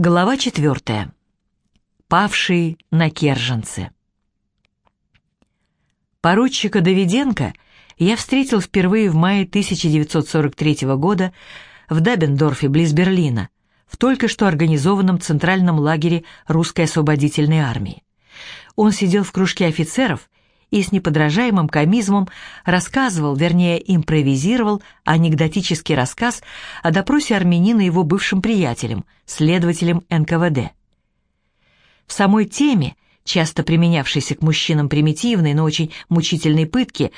Глава четвертая. Павший на Керженце. Поручика Давиденко я встретил впервые в мае 1943 года в Дабендорфе близ Берлина, в только что организованном центральном лагере русской освободительной армии. Он сидел в кружке офицеров и с неподражаемым комизмом рассказывал, вернее, импровизировал анекдотический рассказ о допросе армянина его бывшим приятелем, следователем НКВД. В самой теме, часто применявшейся к мужчинам примитивной, но очень мучительной пытки,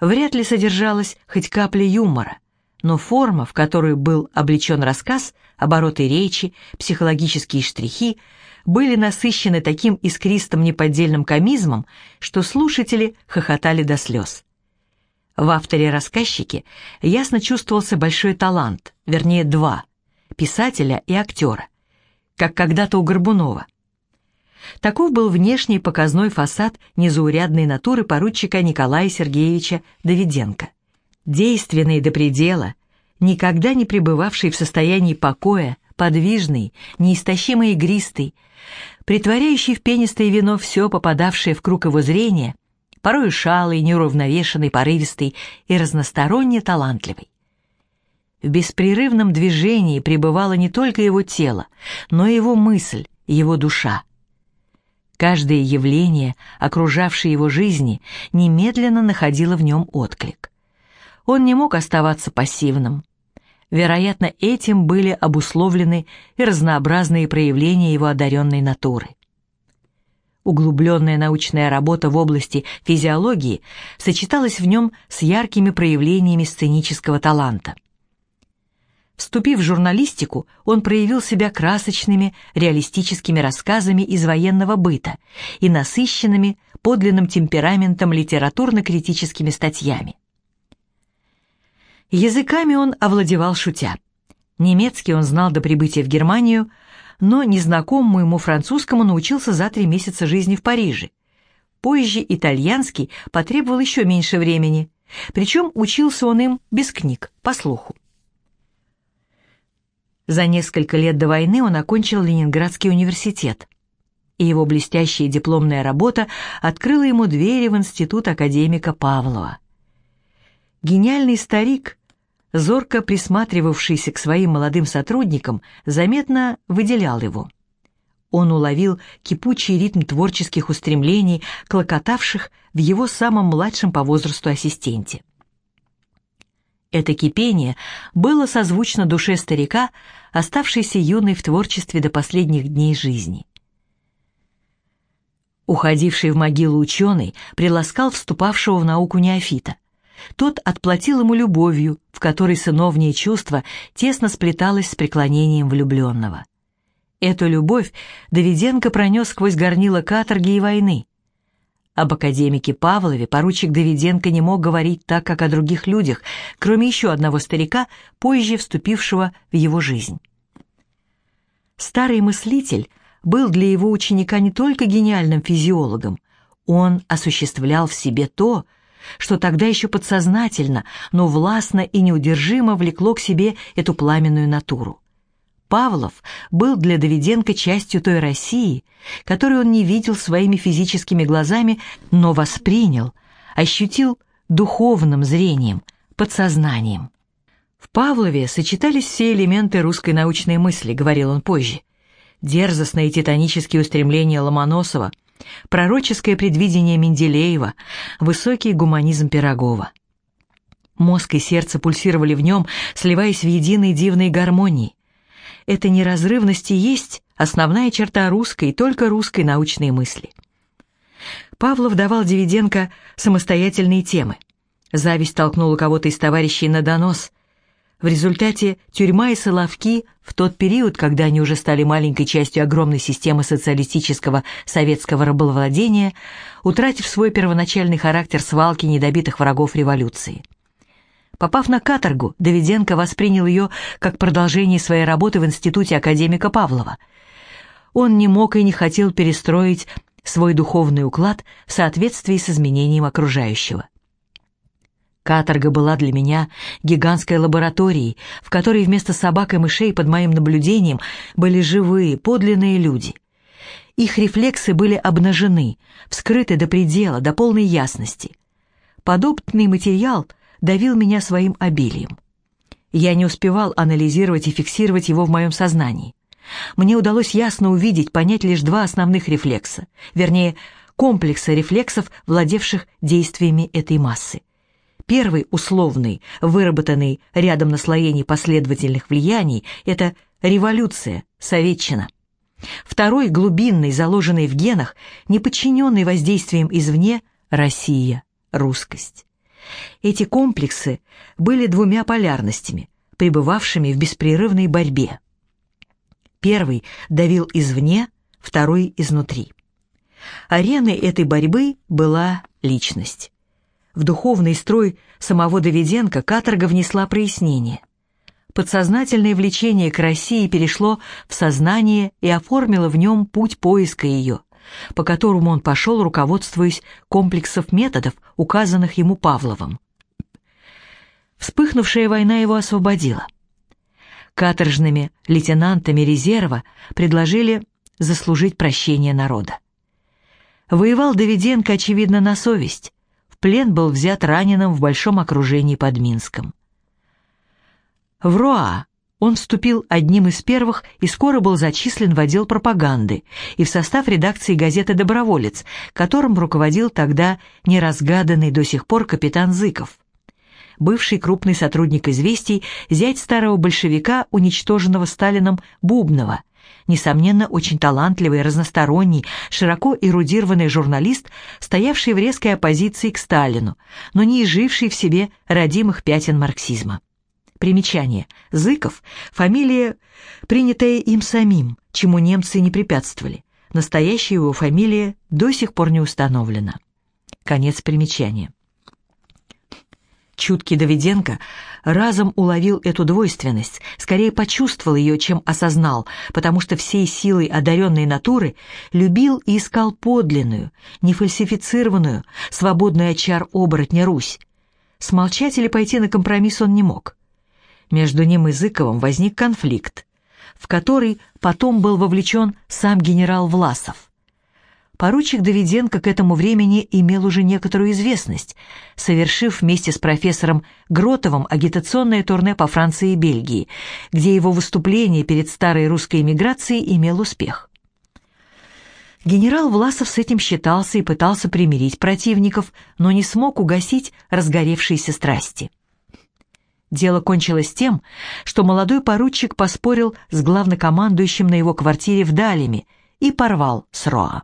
вряд ли содержалась хоть капля юмора, но форма, в которую был облечен рассказ, обороты речи, психологические штрихи — были насыщены таким искристым неподдельным комизмом, что слушатели хохотали до слез. В авторе-рассказчике ясно чувствовался большой талант, вернее два, писателя и актера, как когда-то у Горбунова. Таков был внешний показной фасад незаурядной натуры поручика Николая Сергеевича Давиденко. Действенный до предела, никогда не пребывавший в состоянии покоя, подвижный, неистощимо игристый, притворяющий в пенистое вино все попадавшее в круг его зрения, порой шалый, неуравновешенный, порывистый и разносторонне талантливый. В беспрерывном движении пребывало не только его тело, но и его мысль, его душа. Каждое явление, окружавшее его жизни, немедленно находило в нем отклик. Он не мог оставаться пассивным, Вероятно, этим были обусловлены и разнообразные проявления его одаренной натуры. Углубленная научная работа в области физиологии сочеталась в нем с яркими проявлениями сценического таланта. Вступив в журналистику, он проявил себя красочными, реалистическими рассказами из военного быта и насыщенными, подлинным темпераментом литературно-критическими статьями. Языками он овладевал шутя. Немецкий он знал до прибытия в Германию, но незнакомому ему французскому научился за три месяца жизни в Париже. Позже итальянский потребовал еще меньше времени, причем учился он им без книг, по слуху. За несколько лет до войны он окончил Ленинградский университет, и его блестящая дипломная работа открыла ему двери в институт академика Павлова. Гениальный старик зорко присматривавшийся к своим молодым сотрудникам, заметно выделял его. Он уловил кипучий ритм творческих устремлений, клокотавших в его самом младшем по возрасту ассистенте. Это кипение было созвучно душе старика, оставшейся юной в творчестве до последних дней жизни. Уходивший в могилу ученый приласкал вступавшего в науку неофита. Тот отплатил ему любовью, в которой сыновнее чувство тесно сплеталось с преклонением влюбленного. Эту любовь Давиденко пронес сквозь горнило каторги и войны. Об академике Павлове поручик Давиденко не мог говорить так, как о других людях, кроме еще одного старика, позже вступившего в его жизнь. Старый мыслитель был для его ученика не только гениальным физиологом, он осуществлял в себе то, что тогда еще подсознательно, но властно и неудержимо влекло к себе эту пламенную натуру. Павлов был для Давиденко частью той России, которую он не видел своими физическими глазами, но воспринял, ощутил духовным зрением, подсознанием. В Павлове сочетались все элементы русской научной мысли, говорил он позже. Дерзостные титанические устремления Ломоносова, пророческое предвидение Менделеева, высокий гуманизм Пирогова. Мозг и сердце пульсировали в нем, сливаясь в единой дивной гармонии. Эта неразрывность и есть основная черта русской, только русской научной мысли. Павлов давал Дивиденко самостоятельные темы. Зависть толкнула кого-то из товарищей на донос – в результате тюрьма и Соловки в тот период, когда они уже стали маленькой частью огромной системы социалистического советского рабовладения, утратив свой первоначальный характер свалки недобитых врагов революции. Попав на каторгу, Давиденко воспринял ее как продолжение своей работы в институте академика Павлова. Он не мог и не хотел перестроить свой духовный уклад в соответствии с изменением окружающего. Каторга была для меня гигантской лабораторией, в которой вместо собак и мышей под моим наблюдением были живые, подлинные люди. Их рефлексы были обнажены, вскрыты до предела, до полной ясности. Подобный материал давил меня своим обилием. Я не успевал анализировать и фиксировать его в моем сознании. Мне удалось ясно увидеть, понять лишь два основных рефлекса, вернее, комплекса рефлексов, владевших действиями этой массы – Первый, условный, выработанный рядом наслоений последовательных влияний, это революция, советчина. Второй, глубинный, заложенный в генах, не подчиненный воздействием извне, Россия, русскость. Эти комплексы были двумя полярностями, пребывавшими в беспрерывной борьбе. Первый давил извне, второй изнутри. Ареной этой борьбы была личность. В духовный строй самого Давиденко каторга внесла прояснение. Подсознательное влечение к России перешло в сознание и оформило в нем путь поиска ее, по которому он пошел, руководствуясь комплексов методов, указанных ему Павловым. Вспыхнувшая война его освободила. Каторжными лейтенантами резерва предложили заслужить прощение народа. Воевал Давиденко, очевидно, на совесть, плен был взят раненым в большом окружении под Минском. В Руа он вступил одним из первых и скоро был зачислен в отдел пропаганды и в состав редакции газеты «Доброволец», которым руководил тогда неразгаданный до сих пор капитан Зыков. Бывший крупный сотрудник «Известий», зять старого большевика, уничтоженного Сталином Бубнова – несомненно, очень талантливый, разносторонний, широко эрудированный журналист, стоявший в резкой оппозиции к Сталину, но не изживший в себе родимых пятен марксизма. Примечание. Зыков – фамилия, принятая им самим, чему немцы не препятствовали. Настоящая его фамилия до сих пор не установлена. Конец примечания. Чуткий Давиденко разом уловил эту двойственность, скорее почувствовал ее, чем осознал, потому что всей силой одаренной натуры любил и искал подлинную, нефальсифицированную, свободную от чар оборотня Русь. Смолчать или пойти на компромисс он не мог. Между ним и Зыковым возник конфликт, в который потом был вовлечен сам генерал Власов поручик Давиденко к этому времени имел уже некоторую известность, совершив вместе с профессором Гротовым агитационное турне по Франции и Бельгии, где его выступление перед старой русской эмиграцией имел успех. Генерал Власов с этим считался и пытался примирить противников, но не смог угасить разгоревшиеся страсти. Дело кончилось тем, что молодой поручик поспорил с главнокомандующим на его квартире в Далеме и порвал с Роа.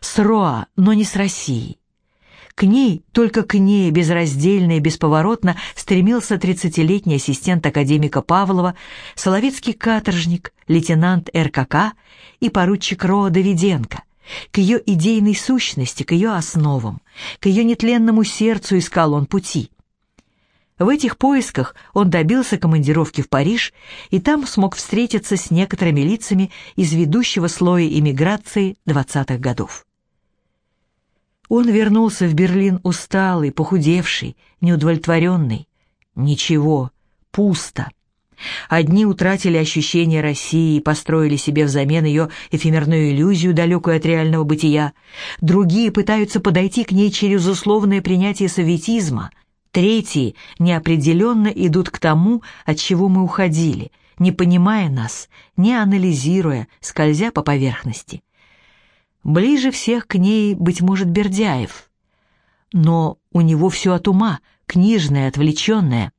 С Роа, но не с Россией. К ней, только к ней, безраздельно и бесповоротно стремился тридцатилетний ассистент академика Павлова, соловецкий каторжник, лейтенант РКК и поручик Роа Давиденко. К ее идейной сущности, к ее основам, к ее нетленному сердцу искал он пути. В этих поисках он добился командировки в Париж и там смог встретиться с некоторыми лицами из ведущего слоя иммиграции 20-х годов. Он вернулся в Берлин усталый, похудевший, неудовлетворенный. Ничего, пусто. Одни утратили ощущение России и построили себе взамен ее эфемерную иллюзию, далекую от реального бытия. Другие пытаются подойти к ней через условное принятие советизма – Третьи неопределенно идут к тому, от чего мы уходили, не понимая нас, не анализируя, скользя по поверхности. Ближе всех к ней, быть может, Бердяев. Но у него все от ума, книжное, отвлеченное.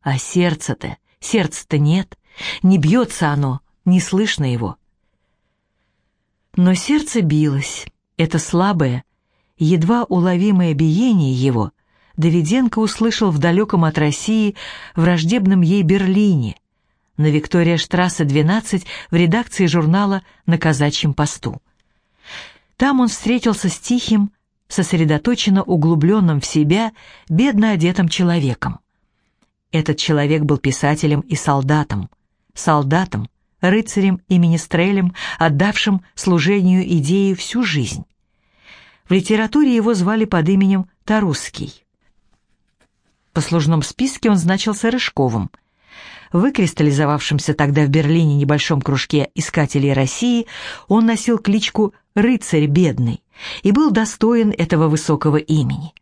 А сердце-то, сердца-то нет, не бьется оно, не слышно его. Но сердце билось, это слабое, едва уловимое биение его Давиденко услышал в далеком от России враждебном ей Берлине, на Виктория-штрассе 12 в редакции журнала «На казачьем посту». Там он встретился с тихим, сосредоточенно углубленным в себя, бедно одетым человеком. Этот человек был писателем и солдатом, солдатом, рыцарем и министрелем, отдавшим служению идеи всю жизнь. В литературе его звали под именем Тарусский. Послужном списке он значился Рыжковым. Выкристаллизовавшимся тогда в Берлине небольшом кружке искателей России он носил кличку «Рыцарь бедный» и был достоин этого высокого имени.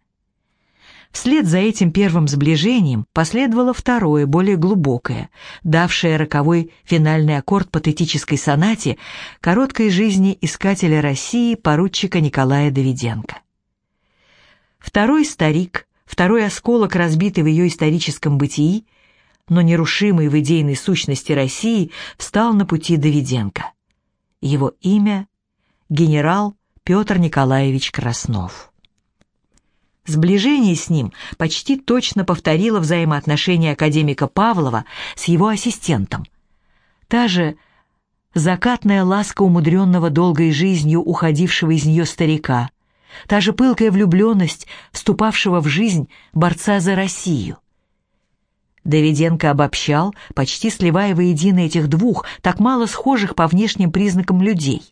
Вслед за этим первым сближением последовало второе, более глубокое, давшее роковой финальный аккорд патетической сонате короткой жизни искателя России поручика Николая Давиденко. Второй старик, второй осколок, разбитый в ее историческом бытии, но нерушимый в идейной сущности России, встал на пути Давиденко. Его имя – генерал Петр Николаевич Краснов. Сближение с ним почти точно повторило взаимоотношения академика Павлова с его ассистентом. Та же закатная ласка умудренного долгой жизнью уходившего из нее старика, та же пылкая влюбленность вступавшего в жизнь борца за Россию. Давиденко обобщал, почти сливая воедино этих двух, так мало схожих по внешним признакам людей.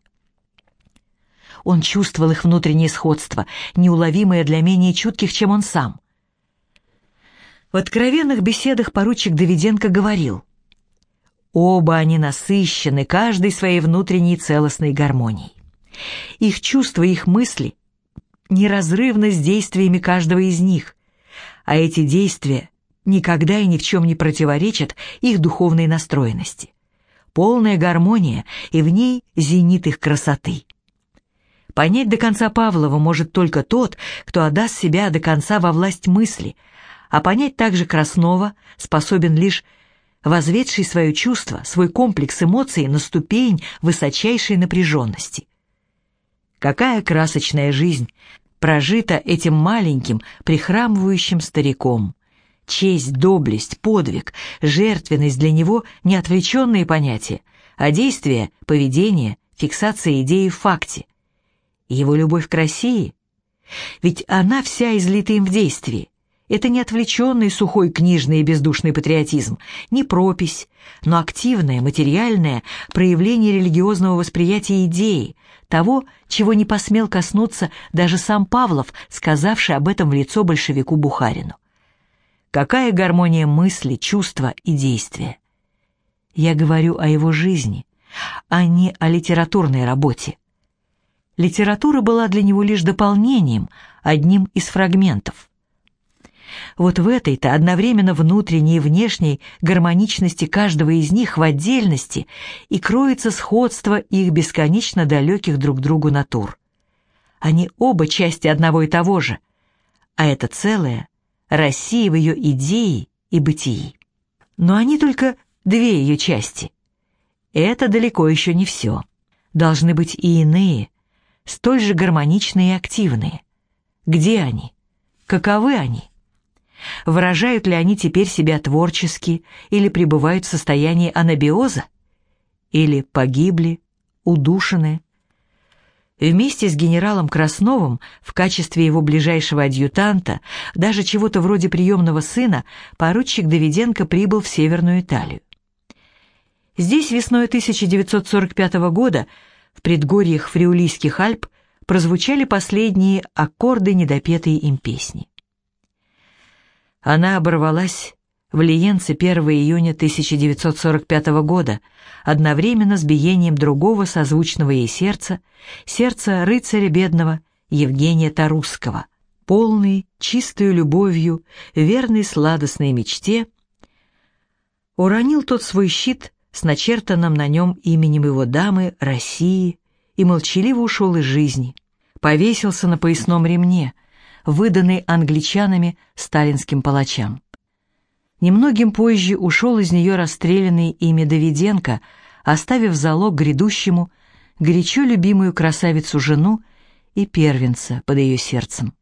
Он чувствовал их внутреннее сходство, неуловимое для менее чутких, чем он сам. В откровенных беседах поручик Давиденко говорил, «Оба они насыщены, каждой своей внутренней целостной гармонией. Их чувства, их мысли неразрывны с действиями каждого из них, а эти действия никогда и ни в чем не противоречат их духовной настроенности. Полная гармония, и в ней зенит их красоты». Понять до конца Павлова может только тот, кто отдаст себя до конца во власть мысли, а понять также Краснова способен лишь возведший свое чувство, свой комплекс эмоций на ступень высочайшей напряженности. Какая красочная жизнь прожита этим маленьким, прихрамывающим стариком. Честь, доблесть, подвиг, жертвенность для него — не отвлеченные понятия, а действия, поведение, фиксация идеи в факте его любовь к России? Ведь она вся излита им в действии. Это не отвлеченный сухой книжный и бездушный патриотизм, не пропись, но активное, материальное проявление религиозного восприятия идеи, того, чего не посмел коснуться даже сам Павлов, сказавший об этом в лицо большевику Бухарину. Какая гармония мысли, чувства и действия? Я говорю о его жизни, а не о литературной работе. Литература была для него лишь дополнением, одним из фрагментов. Вот в этой-то одновременно внутренней и внешней гармоничности каждого из них в отдельности и кроется сходство их бесконечно далеких друг другу натур. Они оба части одного и того же, а это целое — Россия в ее идее и бытии. Но они только две ее части. Это далеко еще не все. Должны быть и иные, столь же гармоничные и активные. Где они? Каковы они? Выражают ли они теперь себя творчески или пребывают в состоянии анабиоза? Или погибли, удушены? Вместе с генералом Красновым в качестве его ближайшего адъютанта, даже чего-то вроде приемного сына, поручик Давиденко прибыл в Северную Италию. Здесь весной 1945 года в предгорьях Фриулийских Альп прозвучали последние аккорды недопетой им песни. Она оборвалась в Лиенце 1 июня 1945 года, одновременно с биением другого созвучного ей сердца, сердца рыцаря бедного Евгения Тарусского, полный, чистою любовью, верной сладостной мечте, уронил тот свой щит с начертанным на нем именем его дамы России и молчаливо ушел из жизни, повесился на поясном ремне, выданный англичанами сталинским палачам. Немногим позже ушел из нее расстрелянный ими Давиденко, оставив залог грядущему горячо любимую красавицу-жену и первенца под ее сердцем.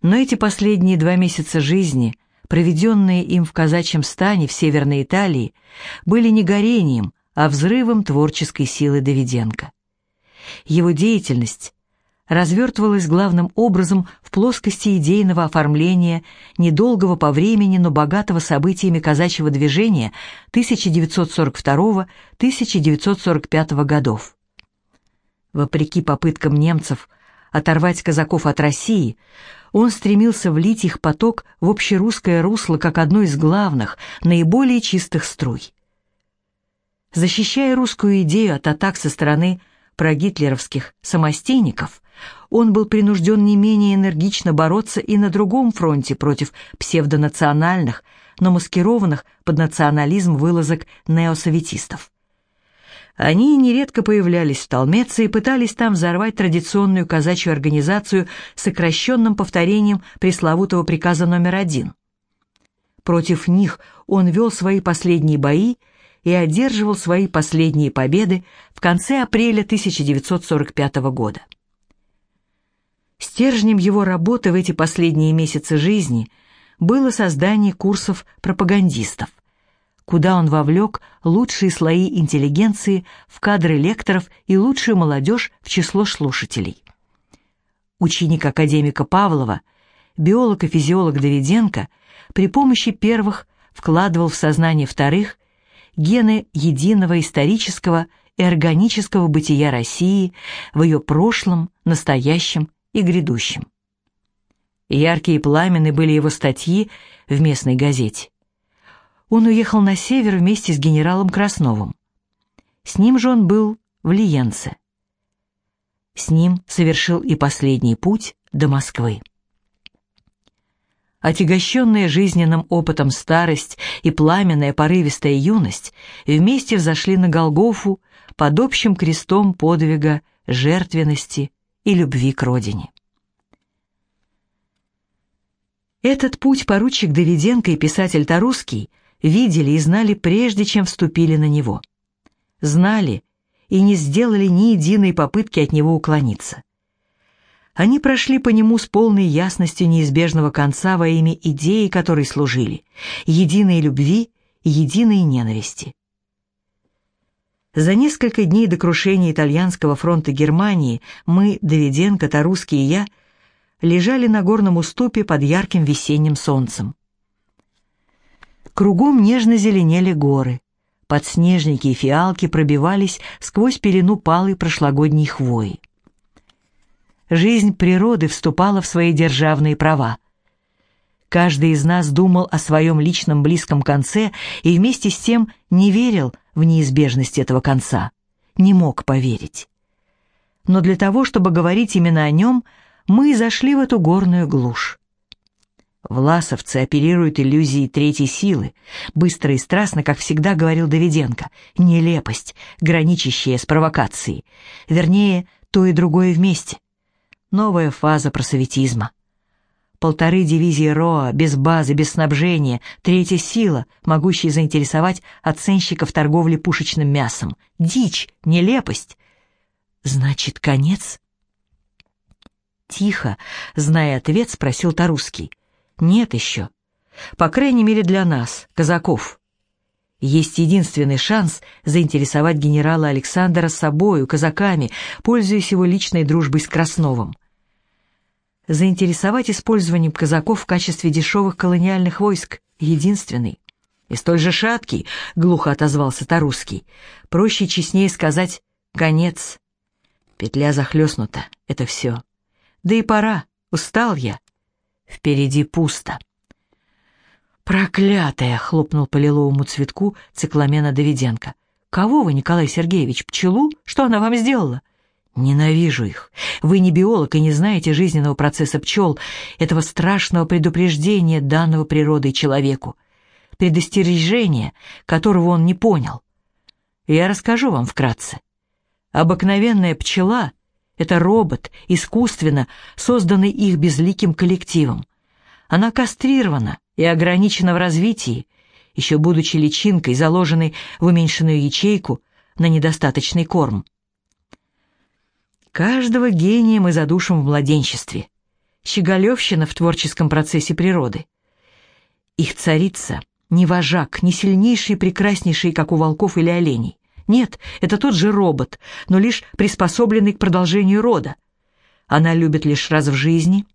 Но эти последние два месяца жизни — проведенные им в казачьем стане в Северной Италии, были не горением, а взрывом творческой силы Давиденко. Его деятельность развертывалась главным образом в плоскости идейного оформления недолгого по времени, но богатого событиями казачьего движения 1942-1945 годов. Вопреки попыткам немцев оторвать казаков от России, Он стремился влить их поток в общерусское русло как одно из главных, наиболее чистых струй. Защищая русскую идею от атак со стороны прогитлеровских самостейников, он был принужден не менее энергично бороться и на другом фронте против псевдонациональных, но маскированных под национализм вылазок неосоветистов. Они нередко появлялись в Толмеце и пытались там взорвать традиционную казачью организацию с сокращенным повторением пресловутого приказа номер один. Против них он вел свои последние бои и одерживал свои последние победы в конце апреля 1945 года. Стержнем его работы в эти последние месяцы жизни было создание курсов пропагандистов, куда он вовлек лучшие слои интеллигенции в кадры лекторов и лучшую молодежь в число слушателей. Ученик академика Павлова, биолог и физиолог Давиденко при помощи первых вкладывал в сознание вторых гены единого исторического и органического бытия России в ее прошлом, настоящем и грядущем. Яркие и пламенны были его статьи в местной газете он уехал на север вместе с генералом Красновым. С ним же он был в Лиенце. С ним совершил и последний путь до Москвы. Отягощенная жизненным опытом старость и пламенная порывистая юность вместе взошли на Голгофу под общим крестом подвига, жертвенности и любви к родине. Этот путь поручик Давиденко и писатель Тарусский видели и знали прежде, чем вступили на него. Знали и не сделали ни единой попытки от него уклониться. Они прошли по нему с полной ясностью неизбежного конца во имя идеи, которой служили, единой любви и единой ненависти. За несколько дней до крушения итальянского фронта Германии мы, Давиденко, Тарусский и я, лежали на горном уступе под ярким весенним солнцем. Кругом нежно зеленели горы. Подснежники и фиалки пробивались сквозь пелену палой прошлогодней хвои. Жизнь природы вступала в свои державные права. Каждый из нас думал о своем личном близком конце и вместе с тем не верил в неизбежность этого конца, не мог поверить. Но для того, чтобы говорить именно о нем, мы зашли в эту горную глушь. Власовцы оперируют иллюзией третьей силы, быстро и страстно, как всегда говорил Давиденко, нелепость, граничащая с провокацией, вернее, то и другое вместе. Новая фаза просоветизма. Полторы дивизии РОА, без базы, без снабжения, третья сила, могущая заинтересовать оценщиков торговли пушечным мясом. Дичь, нелепость. Значит, конец? Тихо, зная ответ, спросил Тарусский. Нет еще. По крайней мере для нас, казаков. Есть единственный шанс заинтересовать генерала Александра собою, казаками, пользуясь его личной дружбой с Красновым. Заинтересовать использованием казаков в качестве дешевых колониальных войск — единственный. И столь же шаткий, — глухо отозвался Тарусский. Проще и честнее сказать «конец». Петля захлестнута, это все. Да и пора, устал я. Впереди пусто. «Проклятая!» — хлопнул по лиловому цветку цикламена Давиденко. «Кого вы, Николай Сергеевич, пчелу? Что она вам сделала?» «Ненавижу их. Вы не биолог и не знаете жизненного процесса пчел, этого страшного предупреждения, данного природой человеку, предостережения, которого он не понял. Я расскажу вам вкратце. Обыкновенная пчела это робот, искусственно созданный их безликим коллективом. Она кастрирована и ограничена в развитии, еще будучи личинкой, заложенной в уменьшенную ячейку на недостаточный корм. Каждого гения мы задушим в младенчестве. Щеголевщина в творческом процессе природы. Их царица — не вожак, не сильнейший и прекраснейший, как у волков или оленей. Нет, это тот же робот, но лишь приспособленный к продолжению рода. Она любит лишь раз в жизни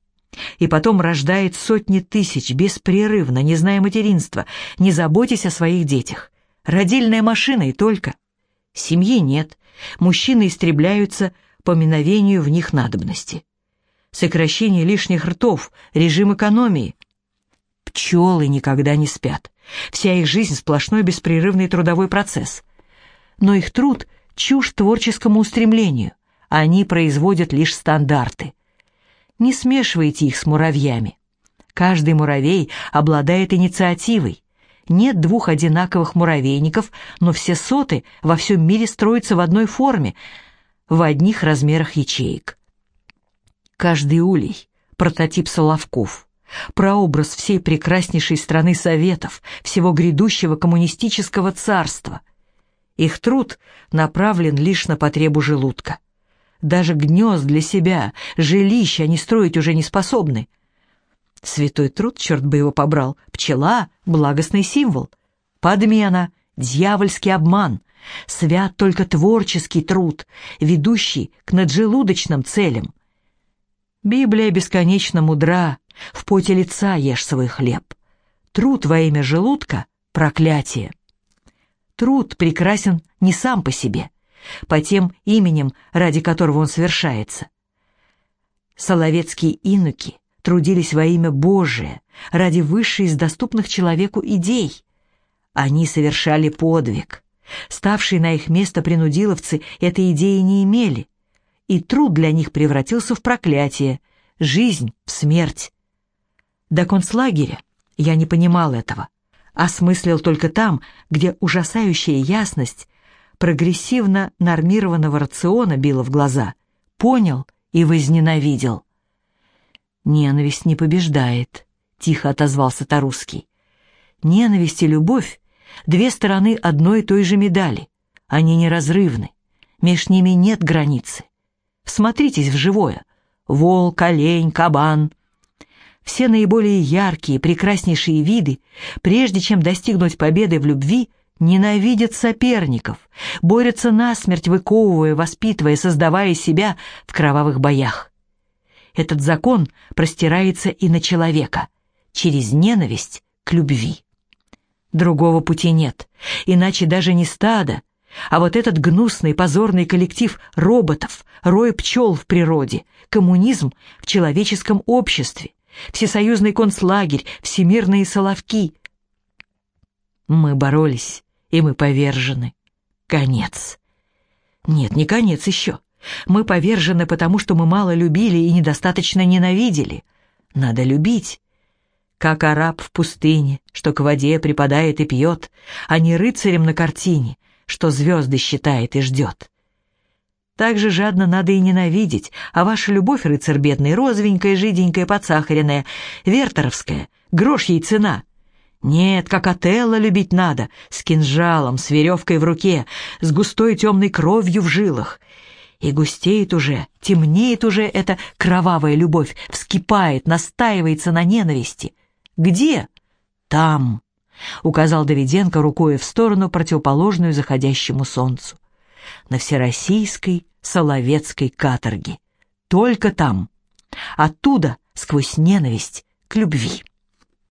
и потом рождает сотни тысяч беспрерывно, не зная материнства, не заботясь о своих детях. Родильная машина и только. Семьи нет, мужчины истребляются по миновению в них надобности. сокращение лишних ртов, режим экономии. Пчелы никогда не спят. Вся их жизнь — сплошной беспрерывный трудовой процесс. Но их труд — чушь творческому устремлению. Они производят лишь стандарты. Не смешивайте их с муравьями. Каждый муравей обладает инициативой. Нет двух одинаковых муравейников, но все соты во всем мире строятся в одной форме, в одних размерах ячеек. Каждый улей — прототип Соловков, прообраз всей прекраснейшей страны Советов, всего грядущего коммунистического царства. Их труд направлен лишь на потребу желудка. Даже гнезд для себя, жилища они строить уже не способны — Святой труд, черт бы его побрал, пчела — благостный символ. Подмена — дьявольский обман. Свят только творческий труд, ведущий к наджелудочным целям. Библия бесконечно мудра, в поте лица ешь свой хлеб. Труд во имя желудка — проклятие. Труд прекрасен не сам по себе, по тем именем, ради которого он совершается. Соловецкие инуки трудились во имя Божие, ради высшей из доступных человеку идей. Они совершали подвиг. Ставшие на их место принудиловцы этой идеи не имели, и труд для них превратился в проклятие, жизнь в смерть. До концлагеря я не понимал этого, осмыслил только там, где ужасающая ясность прогрессивно нормированного рациона била в глаза, понял и возненавидел. «Ненависть не побеждает», — тихо отозвался Тарусский. «Ненависть и любовь — две стороны одной и той же медали. Они неразрывны. Меж ними нет границы. Всмотритесь в живое. Волк, олень, кабан. Все наиболее яркие, прекраснейшие виды, прежде чем достигнуть победы в любви, ненавидят соперников, борются насмерть, выковывая, воспитывая, создавая себя в кровавых боях. Этот закон простирается и на человека, через ненависть к любви. Другого пути нет, иначе даже не стадо, а вот этот гнусный позорный коллектив роботов, рой пчел в природе, коммунизм в человеческом обществе, всесоюзный концлагерь, всемирные соловки. Мы боролись, и мы повержены. Конец. Нет, не конец еще. Мы повержены, потому что мы мало любили и недостаточно ненавидели. Надо любить. Как араб в пустыне, что к воде припадает и пьет, а не рыцарем на картине, что звезды считает и ждет. Так же жадно надо и ненавидеть, а ваша любовь, рыцарь бедный, розовенькая, жиденькая, подсахаренная, вертеровская, грош ей цена. Нет, как Отелло любить надо, с кинжалом, с веревкой в руке, с густой темной кровью в жилах — и густеет уже, темнеет уже эта кровавая любовь, вскипает, настаивается на ненависти. Где? Там, указал Давиденко рукой в сторону, противоположную заходящему солнцу. На всероссийской Соловецкой каторге. Только там. Оттуда, сквозь ненависть, к любви.